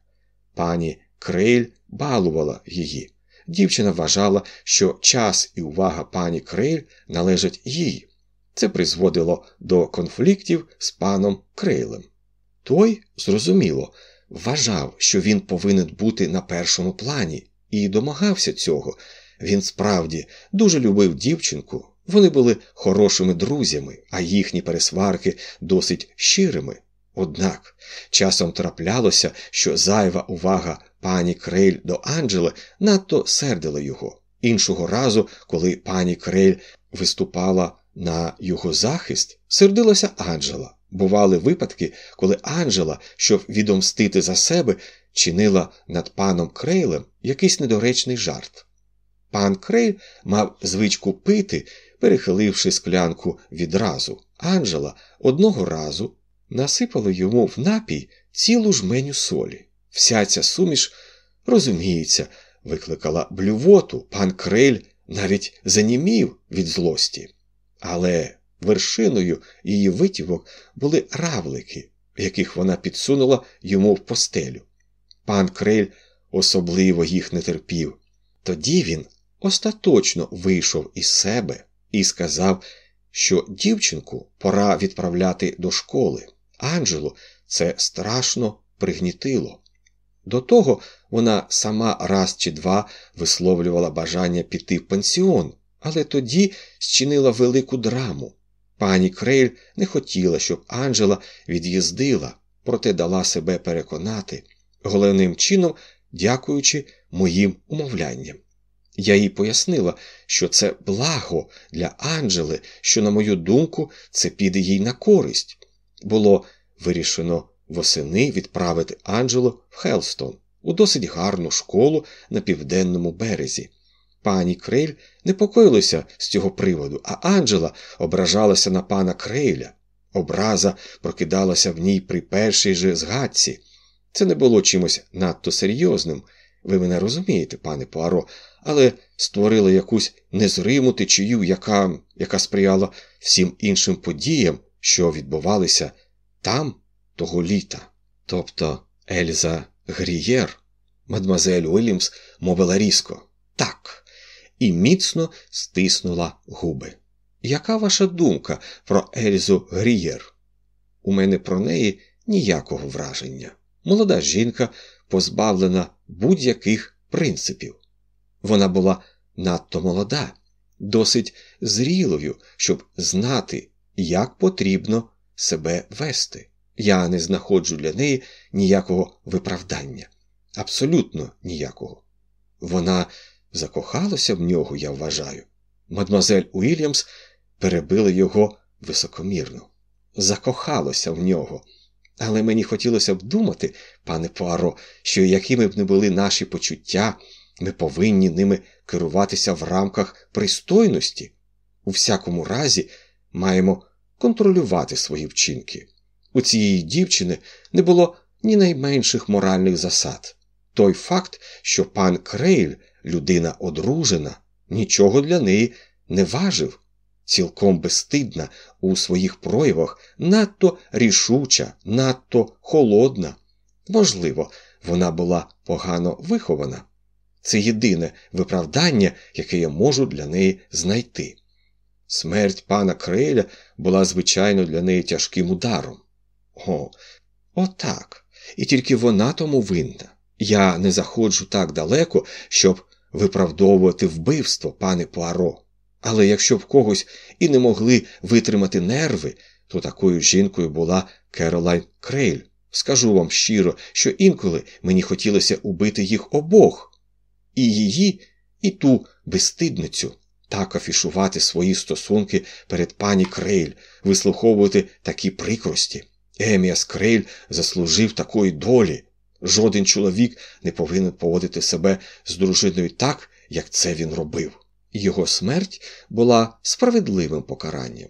пані Крейль балувала її. Дівчина вважала, що час і увага пані Крейль належать їй. Це призводило до конфліктів з паном Крейлем. Той, зрозуміло, вважав, що він повинен бути на першому плані, і домагався цього. Він справді дуже любив дівчинку, вони були хорошими друзями, а їхні пересварки досить щирими. Однак часом траплялося, що зайва увага пані Крейль до Анджели надто сердила його. Іншого разу, коли пані Крейль виступала на його захист, сердилася Анджела. Бували випадки, коли Анджела, щоб відомстити за себе, чинила над паном Крейлем якийсь недоречний жарт. Пан Крейль мав звичку пити, перехиливши склянку відразу, Анджела одного разу насипала йому в напій цілу жменю солі. Вся ця суміш, розуміється, викликала блювоту, пан Крель навіть занімів від злості. Але вершиною її витівок були равлики, яких вона підсунула йому в постелю. Пан Крель особливо їх не терпів. Тоді він остаточно вийшов із себе і сказав, що дівчинку пора відправляти до школи. Анджелу це страшно пригнітило. До того вона сама раз чи два висловлювала бажання піти в пансіон, але тоді зчинила велику драму. Пані Крейль не хотіла, щоб Анджела від'їздила, проте дала себе переконати, головним чином дякуючи моїм умовлянням. Я їй пояснила, що це благо для Анджели, що, на мою думку, це піде їй на користь. Було вирішено восени відправити Анджелу в Хелстон у досить гарну школу на південному березі. Пані Крейль непокоїлася з цього приводу, а Анджела ображалася на пана Крейля. Образа прокидалася в ній при першій же згадці. Це не було чимось надто серйозним. Ви мене розумієте, пане Пуаро, але створила якусь незриму течію, яка яка сприяла всім іншим подіям, що відбувалися там того літа. Тобто Ельза Грієр, мадмазель Уільямс мовила різко так, і міцно стиснула губи. Яка ваша думка про Ельзу Грієр? У мене про неї ніякого враження. Молода жінка позбавлена будь-яких принципів. Вона була надто молода, досить зрілою, щоб знати, як потрібно себе вести. Я не знаходжу для неї ніякого виправдання, абсолютно ніякого. Вона закохалася в нього, я вважаю. Мадмазель Уільямс перебила його високомірно. Закохалося в нього. Але мені хотілося б думати, пане Пуаро, що якими б не були наші почуття, ми повинні ними керуватися в рамках пристойності. У всякому разі, маємо контролювати свої вчинки. У цієї дівчини не було ні найменших моральних засад. Той факт, що пан Крейль, людина одружена, нічого для неї не важив, цілком безстидна у своїх проявах, надто рішуча, надто холодна. Можливо, вона була погано вихована. Це єдине виправдання, яке я можу для неї знайти. Смерть пана Крейля була, звичайно, для неї тяжким ударом. О, отак. І тільки вона тому винна. Я не заходжу так далеко, щоб виправдовувати вбивство, пане Пуаро. Але якщо в когось і не могли витримати нерви, то такою жінкою була Керолайн Крейль. Скажу вам щиро, що інколи мені хотілося убити їх обох, і її, і ту безстидницю, так афішувати свої стосунки перед пані Крейль, вислуховувати такі прикрості. Еміас Крейль заслужив такої долі. Жоден чоловік не повинен поводити себе з дружиною так, як це він робив. Його смерть була справедливим покаранням.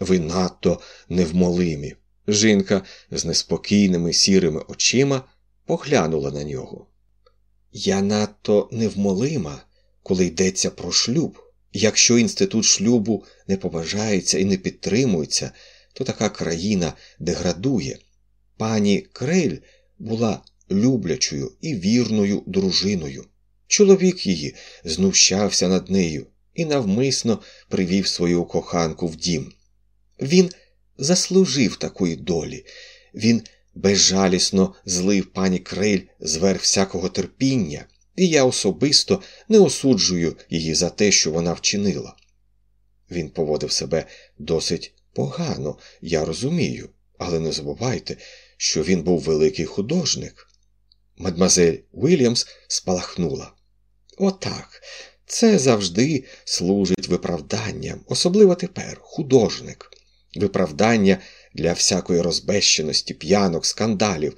Ви надто невмолимі. Жінка з неспокійними сірими очима поглянула на нього. Я надто невмолима, коли йдеться про шлюб. Якщо інститут шлюбу не поважається і не підтримується, то така країна деградує. Пані Крейль була люблячою і вірною дружиною. Чоловік її знущався над нею і навмисно привів свою коханку в дім. Він заслужив такої долі, він безжалісно злив пані Крейль зверх всякого терпіння, і я особисто не осуджую її за те, що вона вчинила. Він поводив себе досить погано, я розумію, але не забувайте, що він був великий художник. Мадмазель Уільямс спалахнула. Отак, це завжди служить виправданням, особливо тепер художник, виправдання для всякої розбещеності, п'янок, скандалів.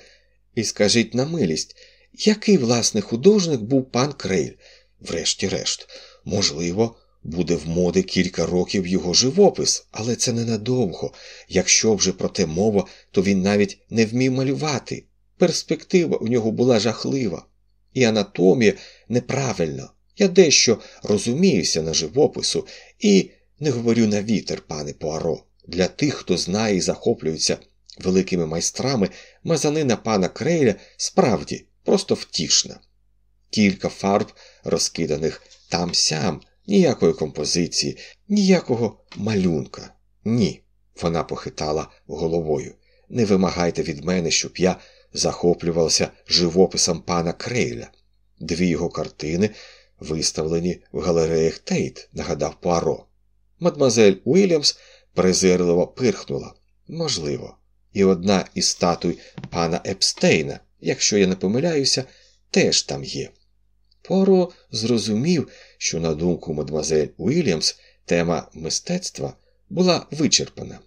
І скажіть на милість, який власне художник був пан Крейль? Врешті-решт, можливо, буде в моди кілька років його живопис, але це ненадовго. Якщо вже про те мова, то він навіть не вмів малювати. Перспектива у нього була жахлива, і анатомія неправильна. Я дещо розуміюся на живопису і не говорю на вітер, пане Пуаро. Для тих, хто знає і захоплюється великими майстрами, мазанина пана Крейля справді просто втішна. Кілька фарб, розкиданих там сям, ніякої композиції, ніякого малюнка. Ні. Вона похитала головою. Не вимагайте від мене, щоб я захоплювався живописом пана Крейля. Дві його картини виставлені в галереях Тейт, нагадав Пуаро. Мадмазель Уільямс презирливо пирхнула. Можливо, і одна із статуй пана Епстейна, якщо я не помиляюся, теж там є. Пуаро зрозумів, що, на думку мадмазель Уільямс, тема мистецтва була вичерпана.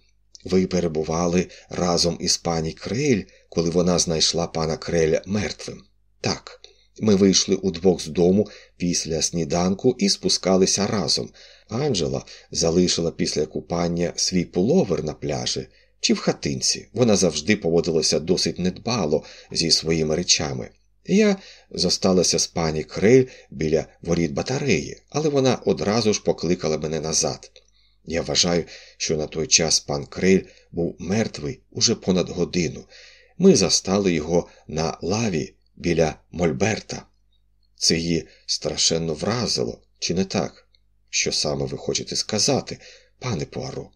Ви перебували разом із пані Крейль, коли вона знайшла пана Креля мертвим. Так, ми вийшли удвох з дому після сніданку і спускалися разом. Анджела залишила після купання свій пуловер на пляжі чи в хатинці. Вона завжди поводилася досить недбало зі своїми речами. Я зосталася з пані Крейль біля воріт батареї, але вона одразу ж покликала мене назад. Я вважаю, що на той час пан Крейль був мертвий уже понад годину. Ми застали його на лаві біля Мольберта. Це її страшенно вразило, чи не так? Що саме ви хочете сказати, пане Пуаро?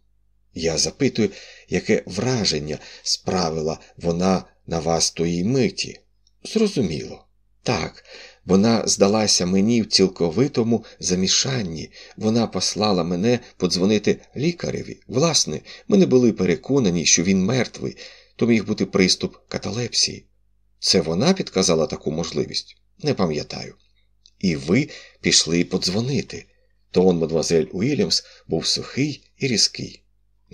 Я запитую, яке враження справила вона на вас тої миті? Зрозуміло. Так, вона здалася мені в цілковитому замішанні. Вона послала мене подзвонити лікареві. Власне, ми не були переконані, що він мертвий, то міг бути приступ каталепсії. Це вона підказала таку можливість? Не пам'ятаю. І ви пішли подзвонити. Тон мадвазель Уільямс був сухий і різкий.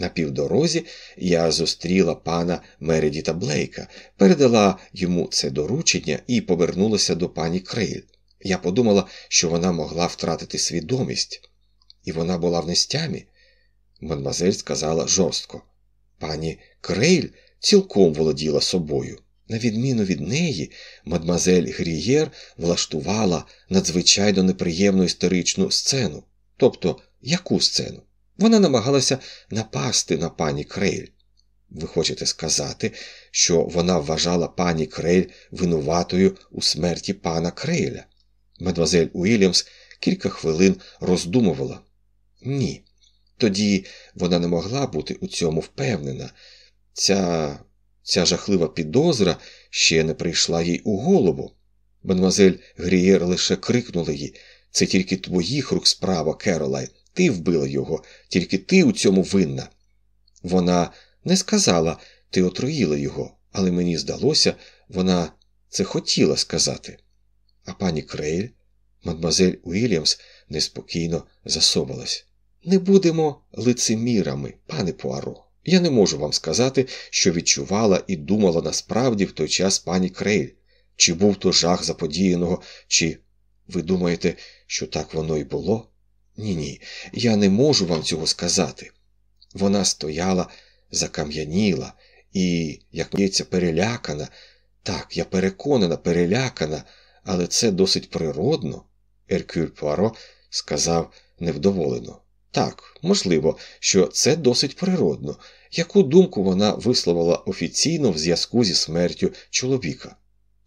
На півдорозі я зустріла пана Мередіта Блейка, передала йому це доручення і повернулася до пані Крейль. Я подумала, що вона могла втратити свідомість, і вона була в нестямі. Мадмазель сказала жорстко. Пані Крейль цілком володіла собою. На відміну від неї, мадмазель Грієр влаштувала надзвичайно неприємну істеричну сцену. Тобто, яку сцену? Вона намагалася напасти на пані Крейль. Ви хочете сказати, що вона вважала пані Крейль винуватою у смерті пана Крейля? Мадмазель Уільямс кілька хвилин роздумувала. Ні. Тоді вона не могла бути у цьому впевнена. Ця ця жахлива підозра ще не прийшла їй у голову. Мадмазель Грієр лише крикнула їй це тільки твоїх рук справа, Керолайн. Ти вбила його, тільки ти у цьому винна. Вона не сказала, ти отруїла його, але мені здалося, вона це хотіла сказати. А пані Крейль, мадмазель Уільямс, неспокійно засобалась. Не будемо лицемірами, пане Пуаро. Я не можу вам сказати, що відчувала і думала насправді в той час пані Крейль, чи був то жах заподіяного, чи ви думаєте, що так воно й було? Ні, ні, я не можу вам цього сказати. Вона стояла, закам'яніла і, як м'ється, перелякана. Так, я переконана, перелякана, але це досить природно, Еркюль Пуаро сказав невдоволено. Так, можливо, що це досить природно. Яку думку вона висловила офіційно в зв'язку зі смертю чоловіка?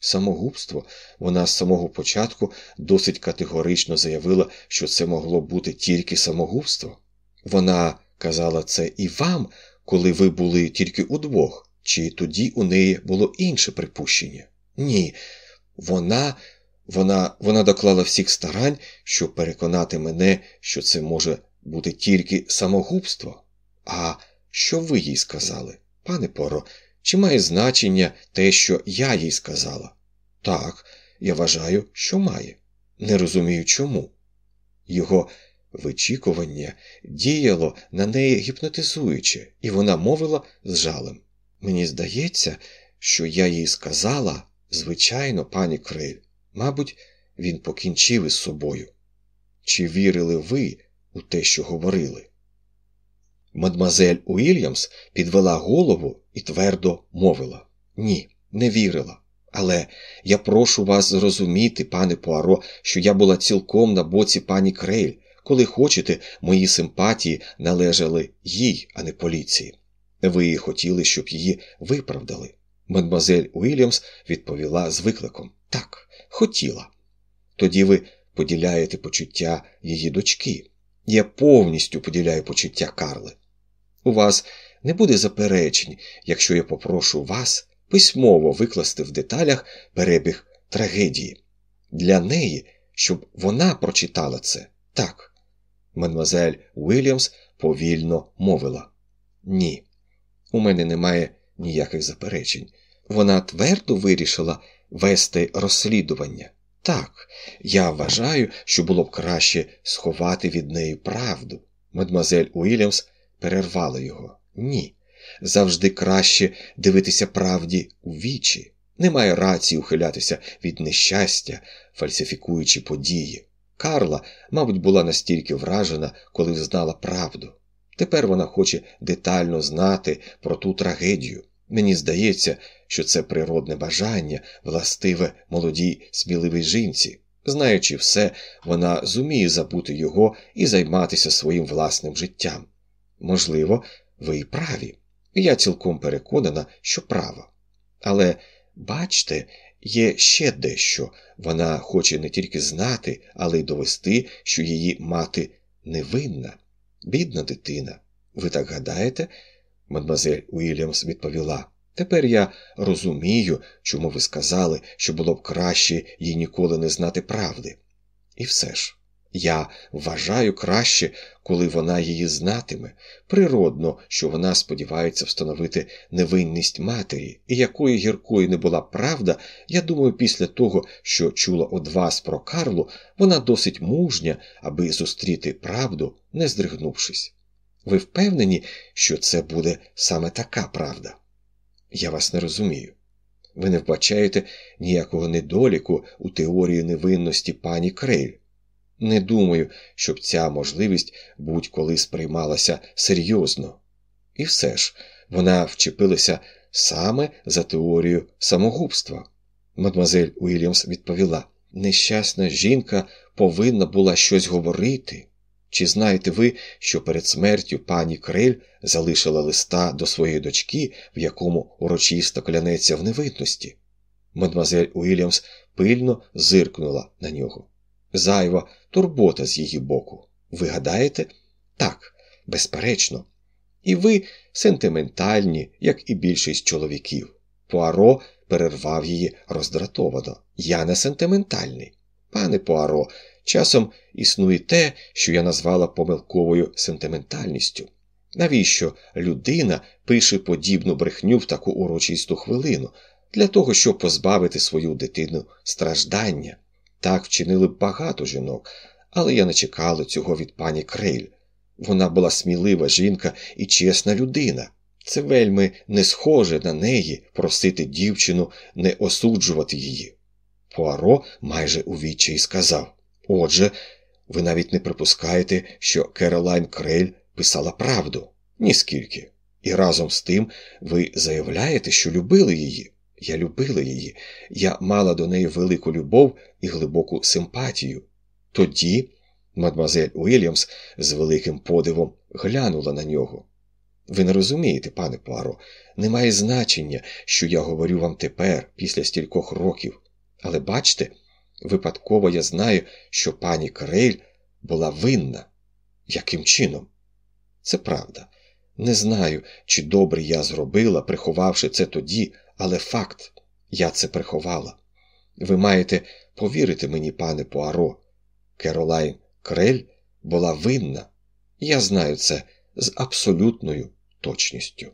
Самогубство вона з самого початку досить категорично заявила, що це могло бути тільки самогубство. Вона казала це і вам, коли ви були тільки удвох, чи тоді у неї було інше припущення? Ні, вона вона, вона доклала всіх старань, щоб переконати мене, що це може бути тільки самогубство. А що ви їй сказали, пане Поро? Чи має значення те, що я їй сказала? Так, я вважаю, що має. Не розумію чому. Його вичікування діяло на неї гіпнотизуюче, і вона мовила з жалем. Мені здається, що я їй сказала, звичайно, пані Криль. Мабуть, він покінчив із собою. Чи вірили ви, у те, що говорили. Мадмазель Уільямс підвела голову і твердо мовила Ні, не вірила. Але я прошу вас зрозуміти, пане Пуаро, що я була цілком на боці пані Крейль. Коли хочете, мої симпатії належали їй, а не поліції. Ви хотіли, щоб її виправдали. Мадмазель Уільямс відповіла з викликом Так, хотіла. Тоді ви поділяєте почуття її дочки. Я повністю поділяю почуття Карли. У вас не буде заперечень, якщо я попрошу вас письмово викласти в деталях перебіг трагедії. Для неї, щоб вона прочитала це так. Мадмазель Уільямс повільно мовила Ні, у мене немає ніяких заперечень. Вона твердо вирішила вести розслідування. Так, я вважаю, що було б краще сховати від неї правду. Мадмазель Уільямс перервала його. Ні. Завжди краще дивитися правді у вічі. Немає рації ухилятися від нещастя, фальсифікуючи події. Карла, мабуть, була настільки вражена, коли знала правду. Тепер вона хоче детально знати про ту трагедію. Мені здається, що це природне бажання, властиве молодій сміливій жінці. Знаючи все, вона зуміє забути його і займатися своїм власним життям. Можливо, ви і праві, я цілком переконана, що права. Але, бачте, є ще дещо вона хоче не тільки знати, але й довести, що її мати невинна, бідна дитина. Ви так гадаєте? мадмазель Уільямс відповіла. Тепер я розумію, чому ви сказали, що було б краще їй ніколи не знати правди. І все ж, я вважаю краще, коли вона її знатиме, природно, що вона сподівається встановити невинність матері, і якою гіркою не була правда, я думаю, після того, що чула од вас про Карлу, вона досить мужня, аби зустріти правду, не здригнувшись. Ви впевнені, що це буде саме така правда? Я вас не розумію. Ви не вбачаєте ніякого недоліку у теорії невинності пані Крейль. Не думаю, щоб ця можливість будь-коли сприймалася серйозно. І все ж вона вчепилася саме за теорію самогубства. Мадмазель Уільямс відповіла: нещасна жінка повинна була щось говорити. Чи знаєте ви, що перед смертю пані Крель залишила листа до своєї дочки, в якому урочисто клянеться в невинності? Мадмазель Уільямс пильно зиркнула на нього. Зайва турбота з її боку. Ви гадаєте? Так, безперечно. І ви сентиментальні, як і більшість чоловіків. Пуаро перервав її роздратовано. Я не сентиментальний. Пане Пуаро, часом існує те, що я назвала помилковою сентиментальністю. Навіщо людина пише подібну брехню в таку урочисту хвилину, для того, щоб позбавити свою дитину страждання? Так вчинили багато жінок, але я не чекала цього від пані Крейль. Вона була смілива жінка і чесна людина. Це вельми не схоже на неї просити дівчину не осуджувати її. Пуаро майже у відчаї сказав Отже, ви навіть не припускаєте, що Керолайн Крейль писала правду, ніскільки. І разом з тим ви заявляєте, що любили її. Я любила її, я мала до неї велику любов і глибоку симпатію. Тоді мадмазель Уільямс з великим подивом глянула на нього. Ви не розумієте, пане Паро, немає значення, що я говорю вам тепер, після стількох років. Але бачте, випадково я знаю, що пані Крейль була винна. Яким чином? Це правда. Не знаю, чи добре я зробила, приховавши це тоді, але факт, я це приховала. Ви маєте повірити мені, пане Пуаро. Керолайн Крель була винна. Я знаю це з абсолютною точністю.